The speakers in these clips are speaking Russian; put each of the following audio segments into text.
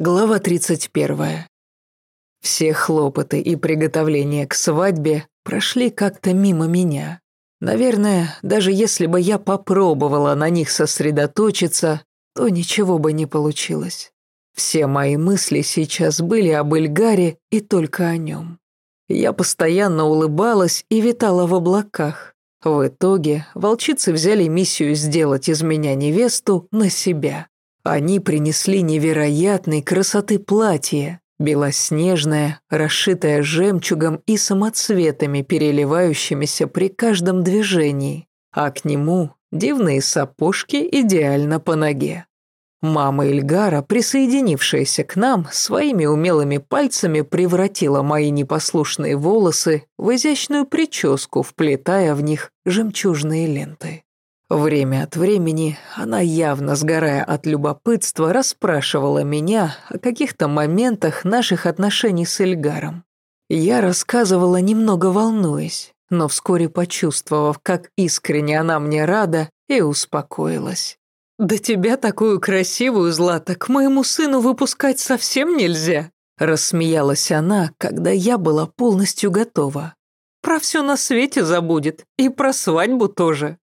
Глава 31. Все хлопоты и приготовления к свадьбе прошли как-то мимо меня. Наверное, даже если бы я попробовала на них сосредоточиться, то ничего бы не получилось. Все мои мысли сейчас были об Эльгаре и только о нем. Я постоянно улыбалась и витала в облаках. В итоге волчицы взяли миссию сделать из меня невесту на себя. Они принесли невероятной красоты платье, белоснежное, расшитое жемчугом и самоцветами, переливающимися при каждом движении, а к нему дивные сапожки идеально по ноге. Мама Ильгара, присоединившаяся к нам, своими умелыми пальцами превратила мои непослушные волосы в изящную прическу, вплетая в них жемчужные ленты. Время от времени она, явно сгорая от любопытства, расспрашивала меня о каких-то моментах наших отношений с Эльгаром. Я рассказывала, немного волнуясь, но вскоре почувствовав, как искренне она мне рада, и успокоилась. «Да тебя такую красивую, Злата, к моему сыну выпускать совсем нельзя», рассмеялась она, когда я была полностью готова. «Про все на свете забудет, и про свадьбу тоже».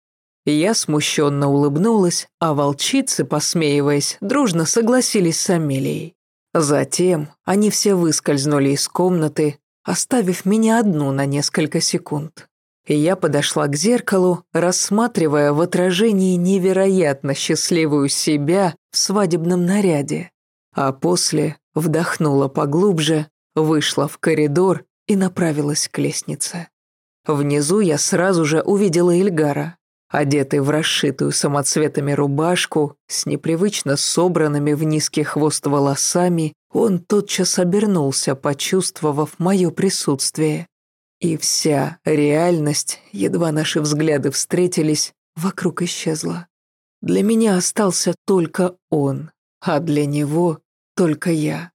Я смущенно улыбнулась, а волчицы, посмеиваясь, дружно согласились с Амелией. Затем они все выскользнули из комнаты, оставив меня одну на несколько секунд. Я подошла к зеркалу, рассматривая в отражении невероятно счастливую себя в свадебном наряде. А после вдохнула поглубже, вышла в коридор и направилась к лестнице. Внизу я сразу же увидела Ильгара. Одетый в расшитую самоцветами рубашку, с непривычно собранными в низкий хвост волосами, он тотчас обернулся, почувствовав мое присутствие. И вся реальность, едва наши взгляды встретились, вокруг исчезла. Для меня остался только он, а для него только я.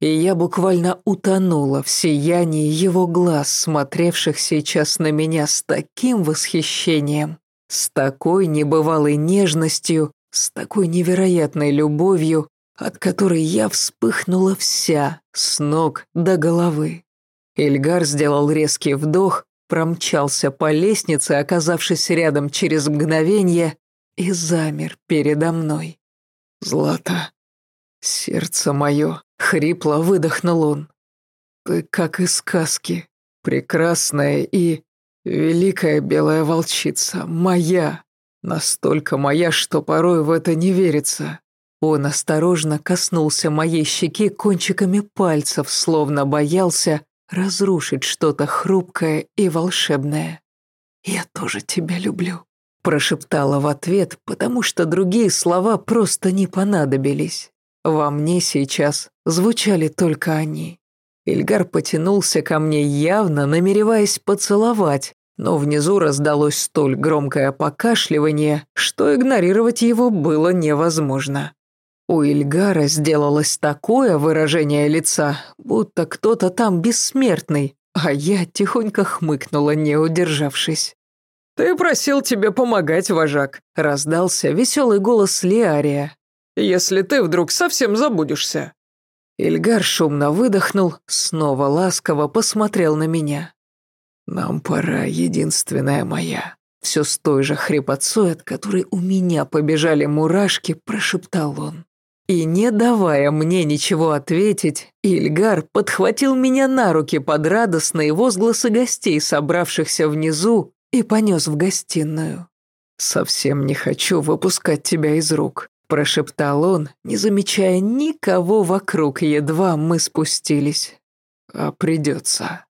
И я буквально утонула в сиянии его глаз, смотревших сейчас на меня с таким восхищением, с такой небывалой нежностью, с такой невероятной любовью, от которой я вспыхнула вся, с ног до головы. Эльгар сделал резкий вдох, промчался по лестнице, оказавшись рядом через мгновение, и замер передо мной. «Злата, сердце мое!» — хрипло выдохнул он. «Ты как из сказки, прекрасная и Великая белая волчица, моя, настолько моя, что порой в это не верится. Он осторожно коснулся моей щеки кончиками пальцев, словно боялся разрушить что-то хрупкое и волшебное. «Я тоже тебя люблю», – прошептала в ответ, потому что другие слова просто не понадобились. Во мне сейчас звучали только они. Ильгар потянулся ко мне явно, намереваясь поцеловать, но внизу раздалось столь громкое покашливание, что игнорировать его было невозможно. У Ильгара сделалось такое выражение лица, будто кто-то там бессмертный, а я тихонько хмыкнула, не удержавшись. «Ты просил тебе помогать, вожак», — раздался веселый голос Лиария. «Если ты вдруг совсем забудешься». Ильгар шумно выдохнул, снова ласково посмотрел на меня. «Нам пора, единственная моя». Все с той же хрипотцой, от которой у меня побежали мурашки, прошептал он. И не давая мне ничего ответить, Ильгар подхватил меня на руки под радостные возгласы гостей, собравшихся внизу, и понес в гостиную. «Совсем не хочу выпускать тебя из рук прошептал он, не замечая никого вокруг, едва мы спустились. А придется.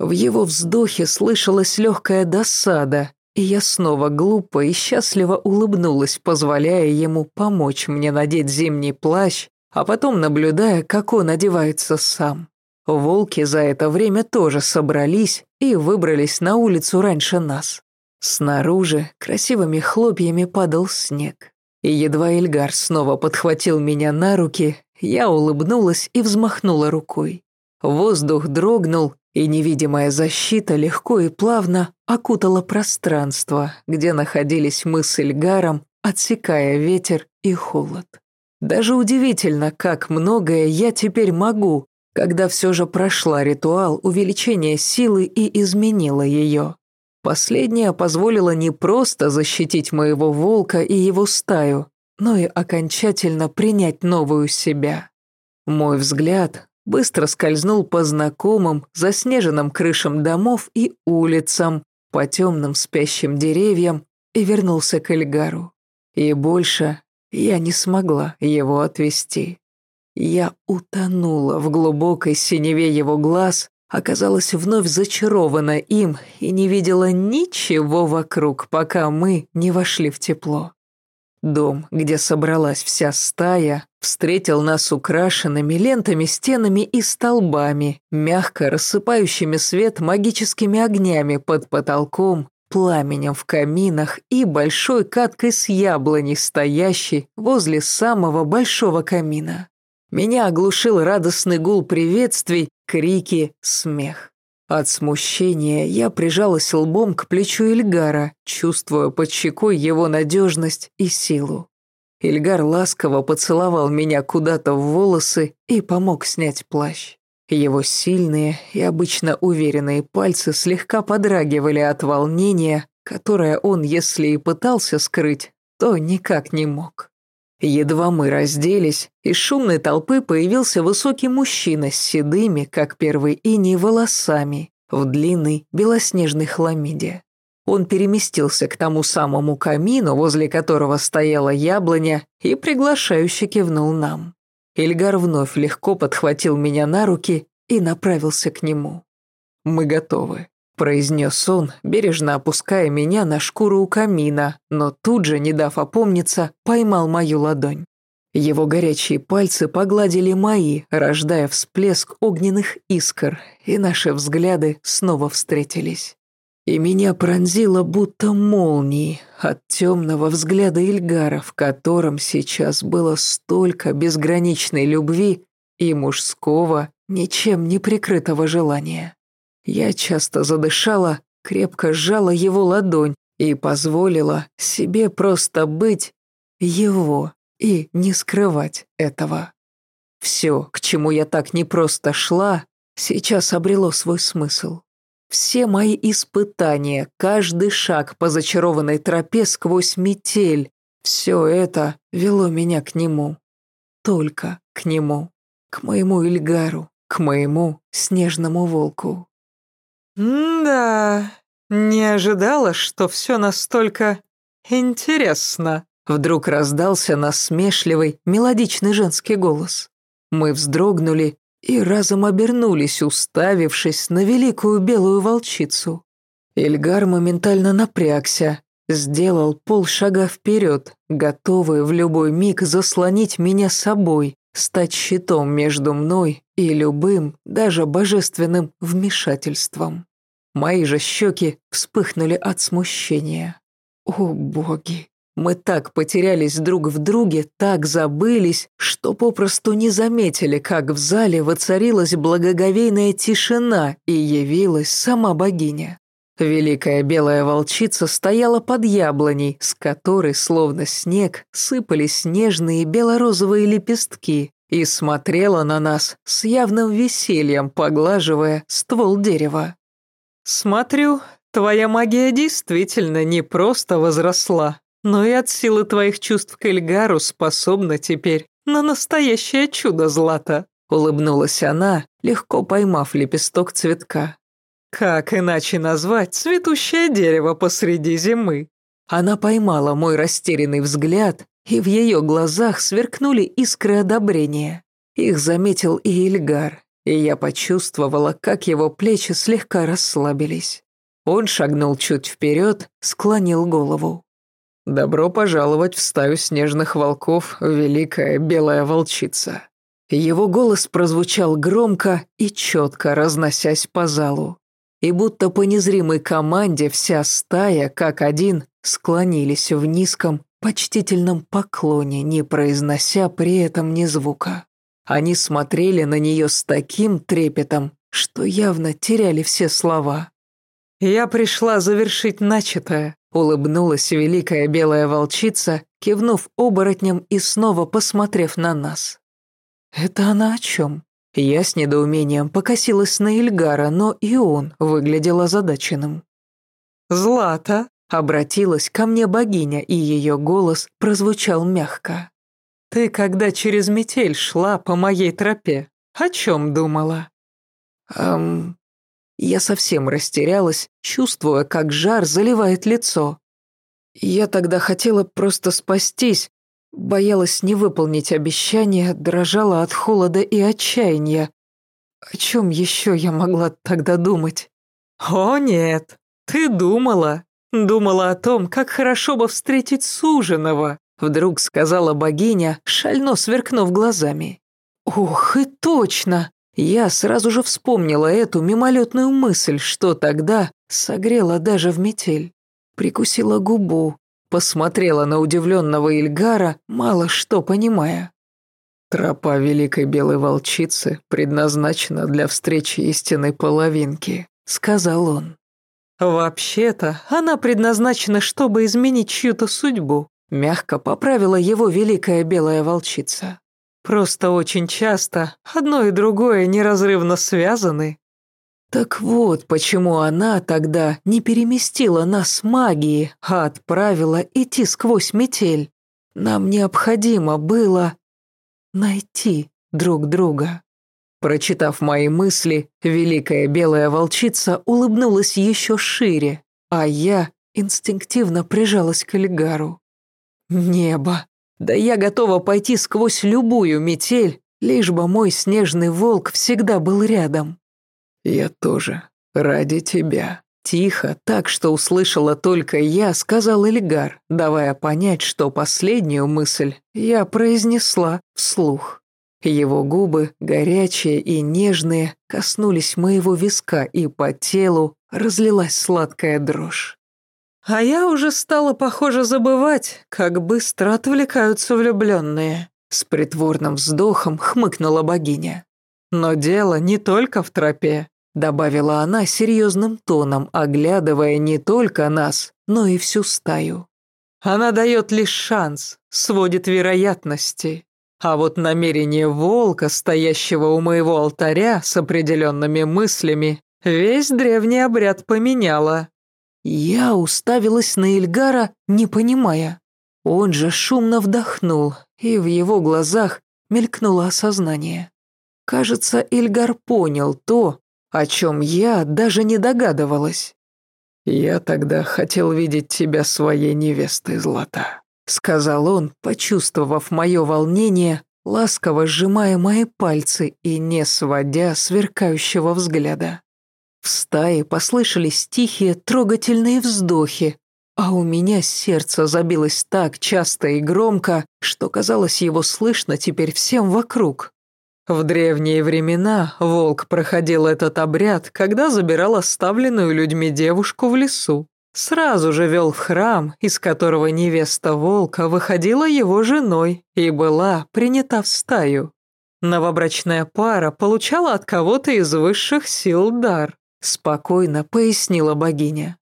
В его вздохе слышалась легкая досада, и я снова глупо и счастливо улыбнулась, позволяя ему помочь мне надеть зимний плащ, а потом наблюдая, как он одевается сам. Волки за это время тоже собрались и выбрались на улицу раньше нас. Снаружи красивыми хлопьями падал снег. И едва Эльгар снова подхватил меня на руки, я улыбнулась и взмахнула рукой. Воздух дрогнул, и невидимая защита легко и плавно окутала пространство, где находились мы с Эльгаром, отсекая ветер и холод. Даже удивительно, как многое я теперь могу, когда все же прошла ритуал увеличения силы и изменила ее. Последнее позволило не просто защитить моего волка и его стаю, но и окончательно принять новую себя. Мой взгляд быстро скользнул по знакомым, заснеженным крышам домов и улицам, по темным спящим деревьям и вернулся к Эльгару. И больше я не смогла его отвести. Я утонула в глубокой синеве его глаз, оказалась вновь зачарована им и не видела ничего вокруг, пока мы не вошли в тепло. Дом, где собралась вся стая, встретил нас украшенными лентами, стенами и столбами, мягко рассыпающими свет магическими огнями под потолком, пламенем в каминах и большой каткой с яблони, стоящей возле самого большого камина. Меня оглушил радостный гул приветствий, крики, смех. От смущения я прижалась лбом к плечу Ильгара, чувствуя под щекой его надежность и силу. Ильгар ласково поцеловал меня куда-то в волосы и помог снять плащ. Его сильные и обычно уверенные пальцы слегка подрагивали от волнения, которое он, если и пытался скрыть, то никак не мог. Едва мы разделись, из шумной толпы появился высокий мужчина с седыми, как первый иней, волосами, в длинной белоснежной хламиде. Он переместился к тому самому камину, возле которого стояла яблоня, и приглашающе кивнул нам. Ильгар вновь легко подхватил меня на руки и направился к нему. «Мы готовы», произнес он, бережно опуская меня на шкуру у камина, но тут же, не дав опомниться, поймал мою ладонь. Его горячие пальцы погладили мои, рождая всплеск огненных искр, и наши взгляды снова встретились. И меня пронзило будто молнией от темного взгляда Ильгара, в котором сейчас было столько безграничной любви и мужского, ничем не прикрытого желания. Я часто задышала, крепко сжала его ладонь и позволила себе просто быть его и не скрывать этого. Все, к чему я так непросто шла, сейчас обрело свой смысл. Все мои испытания, каждый шаг по зачарованной тропе сквозь метель, все это вело меня к нему. Только к нему, к моему Ильгару, к моему снежному волку. «Да, не ожидала, что все настолько интересно», вдруг раздался насмешливый, мелодичный женский голос. Мы вздрогнули и разом обернулись, уставившись на великую белую волчицу. Эльгар моментально напрягся, сделал полшага вперед, готовый в любой миг заслонить меня собой, стать щитом между мной и любым, даже божественным вмешательством. Мои же щеки вспыхнули от смущения. О, боги! Мы так потерялись друг в друге, так забылись, что попросту не заметили, как в зале воцарилась благоговейная тишина и явилась сама богиня. Великая белая волчица стояла под яблоней, с которой, словно снег, сыпались снежные белорозовые лепестки, и смотрела на нас с явным весельем, поглаживая ствол дерева. «Смотрю, твоя магия действительно не просто возросла, но и от силы твоих чувств к Эльгару способна теперь на настоящее чудо злата», улыбнулась она, легко поймав лепесток цветка. «Как иначе назвать цветущее дерево посреди зимы?» Она поймала мой растерянный взгляд и в ее глазах сверкнули искры одобрения. Их заметил и Ильгар, и я почувствовала, как его плечи слегка расслабились. Он шагнул чуть вперед, склонил голову. «Добро пожаловать в стаю снежных волков, великая белая волчица». Его голос прозвучал громко и четко, разносясь по залу. И будто по незримой команде вся стая, как один, склонились в низком, почтительном поклоне, не произнося при этом ни звука. Они смотрели на нее с таким трепетом, что явно теряли все слова. «Я пришла завершить начатое», — улыбнулась великая белая волчица кивнув оборотнем и снова посмотрев на нас. «Это она о чем?» Я с недоумением покосилась на Ильгара, но и он выглядел озадаченным. «Злата!» — обратилась ко мне богиня, и ее голос прозвучал мягко. «Ты, когда через метель шла по моей тропе, о чем думала?» «Эм...» Я совсем растерялась, чувствуя, как жар заливает лицо. Я тогда хотела просто спастись, боялась не выполнить обещание, дрожала от холода и отчаяния. О чем еще я могла тогда думать? «О нет, ты думала, думала о том, как хорошо бы встретить суженого», вдруг сказала богиня, шально сверкнув глазами. «Ох, и точно!» Я сразу же вспомнила эту мимолетную мысль, что тогда согрела даже в метель. Прикусила губу, посмотрела на удивленного Ильгара, мало что понимая. Тропа Великой Белой Волчицы предназначена для встречи истинной половинки, сказал он. Вообще-то, она предназначена, чтобы изменить чью-то судьбу, мягко поправила его Великая Белая Волчица. Просто очень часто одно и другое неразрывно связаны. Так вот, почему она тогда не переместила нас магии, а отправила идти сквозь метель. Нам необходимо было найти друг друга. Прочитав мои мысли, великая белая волчица улыбнулась еще шире, а я инстинктивно прижалась к Эльгару. Небо, да я готова пойти сквозь любую метель, лишь бы мой снежный волк всегда был рядом. Я тоже. Ради тебя. Тихо, так что услышала только я, сказал Эльгар, давая понять, что последнюю мысль я произнесла вслух. Его губы, горячие и нежные, коснулись моего виска, и по телу разлилась сладкая дрожь. А я уже стала, похоже, забывать, как быстро отвлекаются влюбленные. С притворным вздохом хмыкнула богиня. Но дело не только в тропе, добавила она серьезным тоном, оглядывая не только нас, но и всю стаю. Она дает лишь шанс, сводит вероятности. А вот намерение волка, стоящего у моего алтаря с определенными мыслями, весь древний обряд поменяла. Я уставилась на Ильгара, не понимая. Он же шумно вдохнул, и в его глазах мелькнуло осознание. Кажется, Ильгар понял то, о чем я даже не догадывалась. «Я тогда хотел видеть тебя своей невестой, Злата», — сказал он, почувствовав мое волнение, ласково сжимая мои пальцы и не сводя сверкающего взгляда. В стае послышались тихие, трогательные вздохи, а у меня сердце забилось так часто и громко, что казалось его слышно теперь всем вокруг. В древние времена волк проходил этот обряд, когда забирал оставленную людьми девушку в лесу. Сразу же вел в храм, из которого невеста волка выходила его женой и была принята в стаю. Новобрачная пара получала от кого-то из высших сил дар, Спокойно пояснила богиня.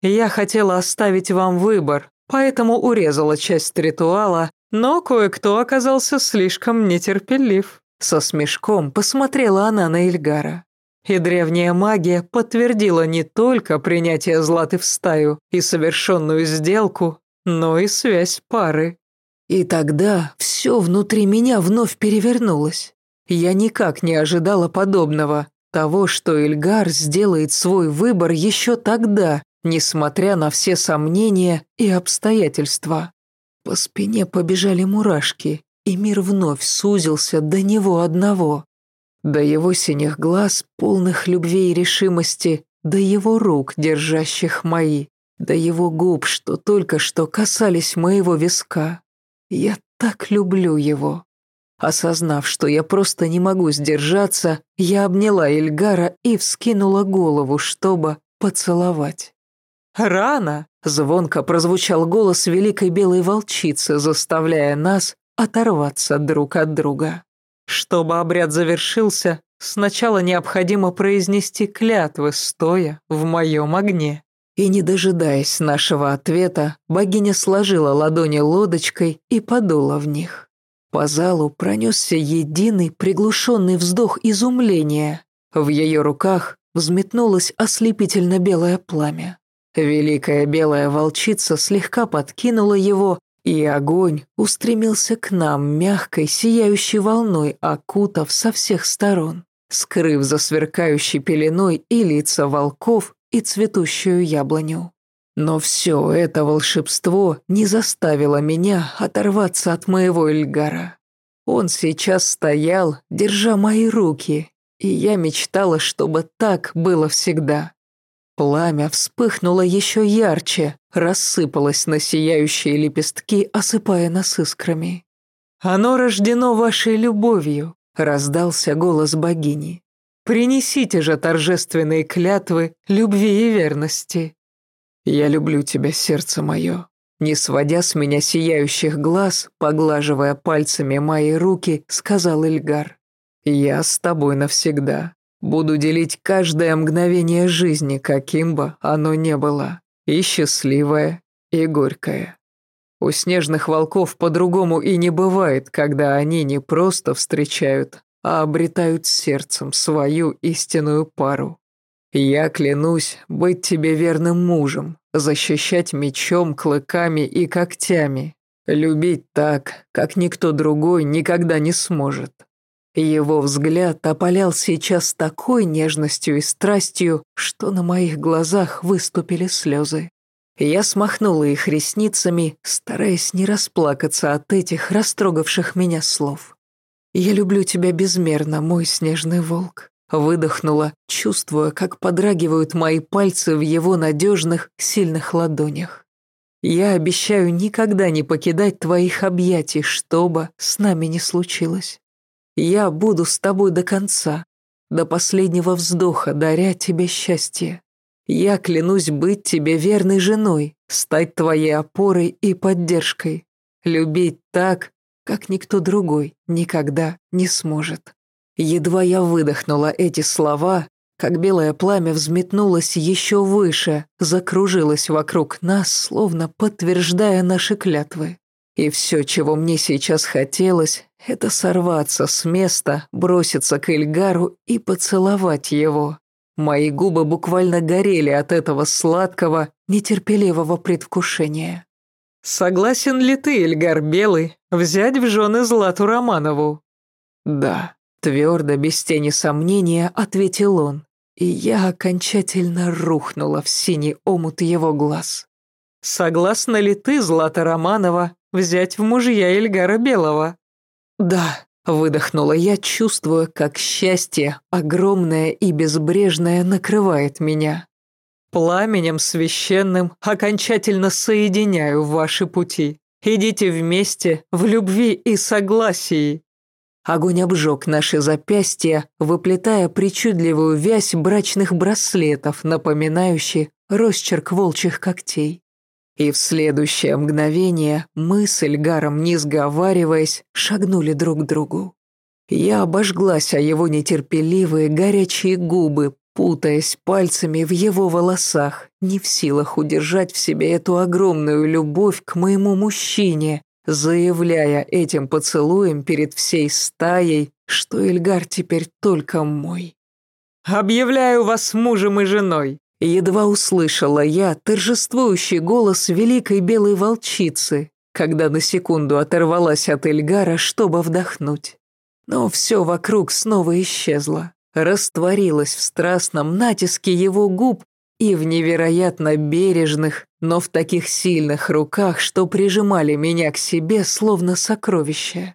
Я хотела оставить вам выбор, поэтому урезала часть ритуала, но кое-кто оказался слишком нетерпелив. Со смешком посмотрела она на Ильгара. И древняя магия подтвердила не только принятие Златы в стаю и совершенную сделку, но и связь пары. И тогда все внутри меня вновь перевернулось. Я никак не ожидала подобного, того, что Эльгар сделает свой выбор еще тогда, несмотря на все сомнения и обстоятельства. По спине побежали мурашки, и мир вновь сузился до него одного. До его синих глаз, полных любви и решимости, до его рук, держащих мои, до его губ, что только что касались моего виска. Я так люблю его. Осознав, что я просто не могу сдержаться, я обняла Эльгара и вскинула голову, чтобы поцеловать. «Рано!» – звонко прозвучал голос великой белой волчицы, заставляя нас оторваться друг от друга. Чтобы обряд завершился, сначала необходимо произнести клятвы, стоя в моем огне. И не дожидаясь нашего ответа, богиня сложила ладони лодочкой и подула в них. По залу пронесся единый приглушенный вздох изумления. В ее руках взметнулось ослепительно белое пламя. Великая белая волчица слегка подкинула его, и огонь устремился к нам мягкой, сияющей волной, окутав со всех сторон, скрыв за сверкающей пеленой и лица волков, и цветущую яблоню. Но все это волшебство не заставило меня оторваться от моего Эльгара. Он сейчас стоял, держа мои руки, и я мечтала, чтобы так было всегда. Пламя вспыхнуло еще ярче, рассыпалось на сияющие лепестки, осыпая нас искрами. «Оно рождено вашей любовью», — раздался голос богини. «Принесите же торжественные клятвы любви и верности». «Я люблю тебя, сердце мое», не сводя с меня сияющих глаз, поглаживая пальцами мои руки, сказал Ильгар. «Я с тобой навсегда. Буду делить каждое мгновение жизни, каким бы оно ни было, и счастливое, и горькое. У снежных волков по-другому и не бывает, когда они не просто встречают, а обретают сердцем свою истинную пару. Я клянусь быть тебе верным мужем, защищать мечом, клыками и когтями, любить так, как никто другой никогда не сможет. Его взгляд опалял сейчас такой нежностью и страстью, что на моих глазах выступили слезы. Я смахнула их ресницами, стараясь не расплакаться от этих растрогавших меня слов. «Я люблю тебя безмерно, мой снежный волк», выдохнула, чувствуя, как подрагивают мои пальцы в его надежных, сильных ладонях. «Я обещаю никогда не покидать твоих объятий, что бы с нами ни случилось». Я буду с тобой до конца, до последнего вздоха, даря тебе счастье. Я клянусь быть тебе верной женой, стать твоей опорой и поддержкой, любить так, как никто другой никогда не сможет. Едва я выдохнула эти слова, как белое пламя взметнулось еще выше, закружилось вокруг нас, словно подтверждая наши клятвы. И все, чего мне сейчас хотелось, это сорваться с места, броситься к Эльгару и поцеловать его. Мои губы буквально горели от этого сладкого, нетерпеливого предвкушения. «Согласен ли ты, Эльгар Белый, взять в жены Злату Романову?» «Да», — твердо, без тени сомнения, ответил он, и я окончательно рухнула в синий омут его глаз. «Согласна ли ты, Злата Романова, взять в мужья Эльгара Белого?» «Да», — выдохнула я, чувствуя, как счастье, огромное и безбрежное, накрывает меня. «Пламенем священным окончательно соединяю ваши пути. Идите вместе в любви и согласии». Огонь обжег наши запястья, выплетая причудливую вязь брачных браслетов, напоминающих росчерк волчьих когтей. И в следующее мгновение мы с Эльгаром, не сговариваясь, шагнули друг к другу. Я обожглась о его нетерпеливые горячие губы, путаясь пальцами в его волосах, не в силах удержать в себе эту огромную любовь к моему мужчине, заявляя этим поцелуем перед всей стаей, что Эльгар теперь только мой. «Объявляю вас мужем и женой», Едва услышала я торжествующий голос великой белой волчицы, когда на секунду оторвалась от Эльгара, чтобы вдохнуть. Но все вокруг снова исчезло, растворилось в страстном натиске его губ и в невероятно бережных, но в таких сильных руках, что прижимали меня к себе, словно сокровище.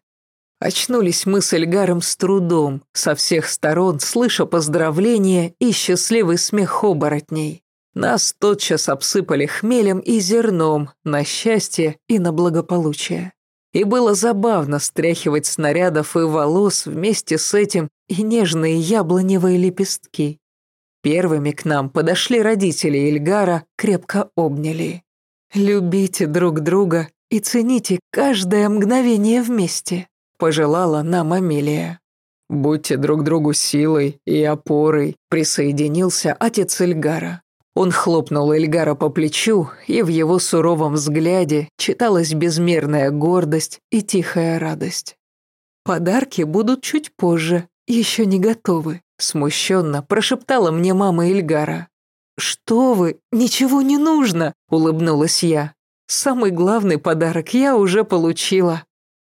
Очнулись мы с Эльгаром с трудом, со всех сторон, слыша поздравления и счастливый смех оборотней. Нас тотчас обсыпали хмелем и зерном на счастье и на благополучие. И было забавно стряхивать снарядов и волос вместе с этим и нежные яблоневые лепестки. Первыми к нам подошли родители Ильгара, крепко обняли. «Любите друг друга и цените каждое мгновение вместе», пожелала нам Амелия. «Будьте друг другу силой и опорой», присоединился отец Эльгара. Он хлопнул Эльгара по плечу, и в его суровом взгляде читалась безмерная гордость и тихая радость. «Подарки будут чуть позже, еще не готовы», — смущенно прошептала мне мама Эльгара. «Что вы, ничего не нужно», — улыбнулась я. «Самый главный подарок я уже получила».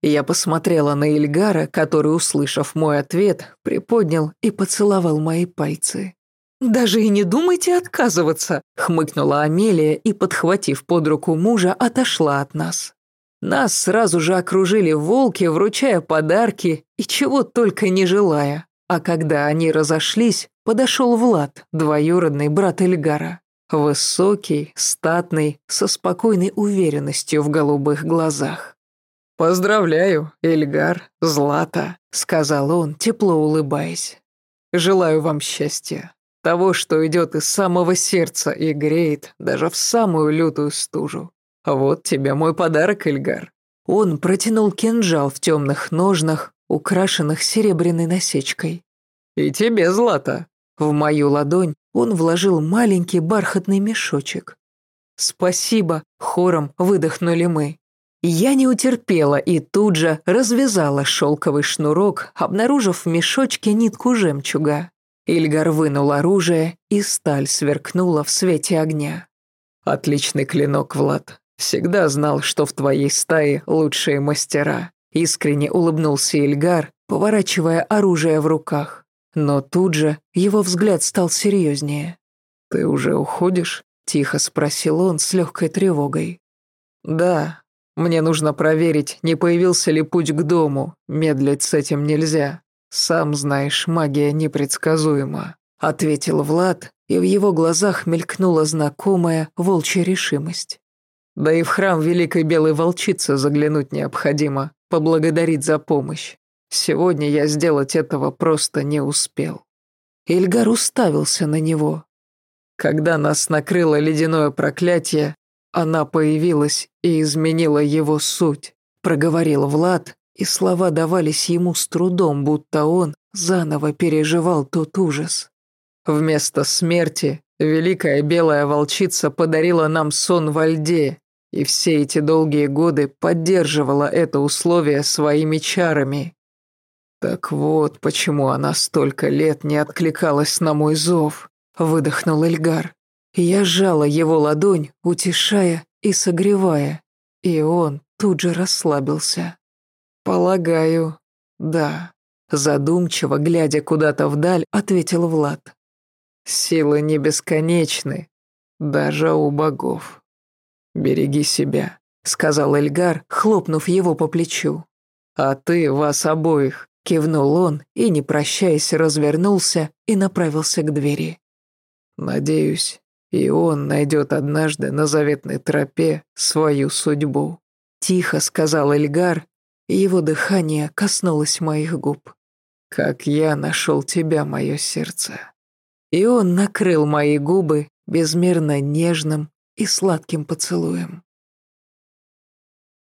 Я посмотрела на Ильгара, который, услышав мой ответ, приподнял и поцеловал мои пальцы. «Даже и не думайте отказываться», — хмыкнула Амелия и, подхватив под руку мужа, отошла от нас. Нас сразу же окружили волки, вручая подарки и чего только не желая. А когда они разошлись, подошел Влад, двоюродный брат Эльгара. Высокий, статный, со спокойной уверенностью в голубых глазах. «Поздравляю, Эльгар, Злата», — сказал он, тепло улыбаясь. «Желаю вам счастья, того, что идет из самого сердца и греет даже в самую лютую стужу. Вот тебе мой подарок, Эльгар». Он протянул кинжал в темных ножнах, украшенных серебряной насечкой. «И тебе, Злата». В мою ладонь он вложил маленький бархатный мешочек. «Спасибо», — хором выдохнули мы. Я не утерпела и тут же развязала шелковый шнурок, обнаружив в мешочке нитку жемчуга. Ильгар вынул оружие, и сталь сверкнула в свете огня. «Отличный клинок, Влад. Всегда знал, что в твоей стае лучшие мастера». Искренне улыбнулся Ильгар, поворачивая оружие в руках. Но тут же его взгляд стал серьезнее. «Ты уже уходишь?» – тихо спросил он с легкой тревогой. «Да, мне нужно проверить, не появился ли путь к дому. Медлить с этим нельзя. Сам знаешь, магия непредсказуема», – ответил Влад, и в его глазах мелькнула знакомая волчья решимость. «Да и в храм Великой Белой Волчицы заглянуть необходимо, поблагодарить за помощь. Сегодня я сделать этого просто не успел». Эльгар уставился на него. Когда нас накрыло ледяное проклятие, она появилась и изменила его суть, проговорил Влад, и слова давались ему с трудом, будто он заново переживал тот ужас. Вместо смерти великая белая волчица подарила нам сон во льде, и все эти долгие годы поддерживала это условие своими чарами. Так вот, почему она столько лет не откликалась на мой зов, выдохнул Эльгар. Я сжала его ладонь, утешая и согревая, и он тут же расслабился. «Полагаю, да», — задумчиво, глядя куда-то вдаль, ответил Влад. «Силы не бесконечны, даже у богов. Береги себя», — сказал Эльгар, хлопнув его по плечу. «А ты вас обоих», — кивнул он и, не прощаясь, развернулся и направился к двери. «Надеюсь, и он найдет однажды на заветной тропе свою судьбу», — тихо сказал Эльгар, и его дыхание коснулось моих губ. «Как я нашел тебя, мое сердце». И он накрыл мои губы безмерно нежным и сладким поцелуем.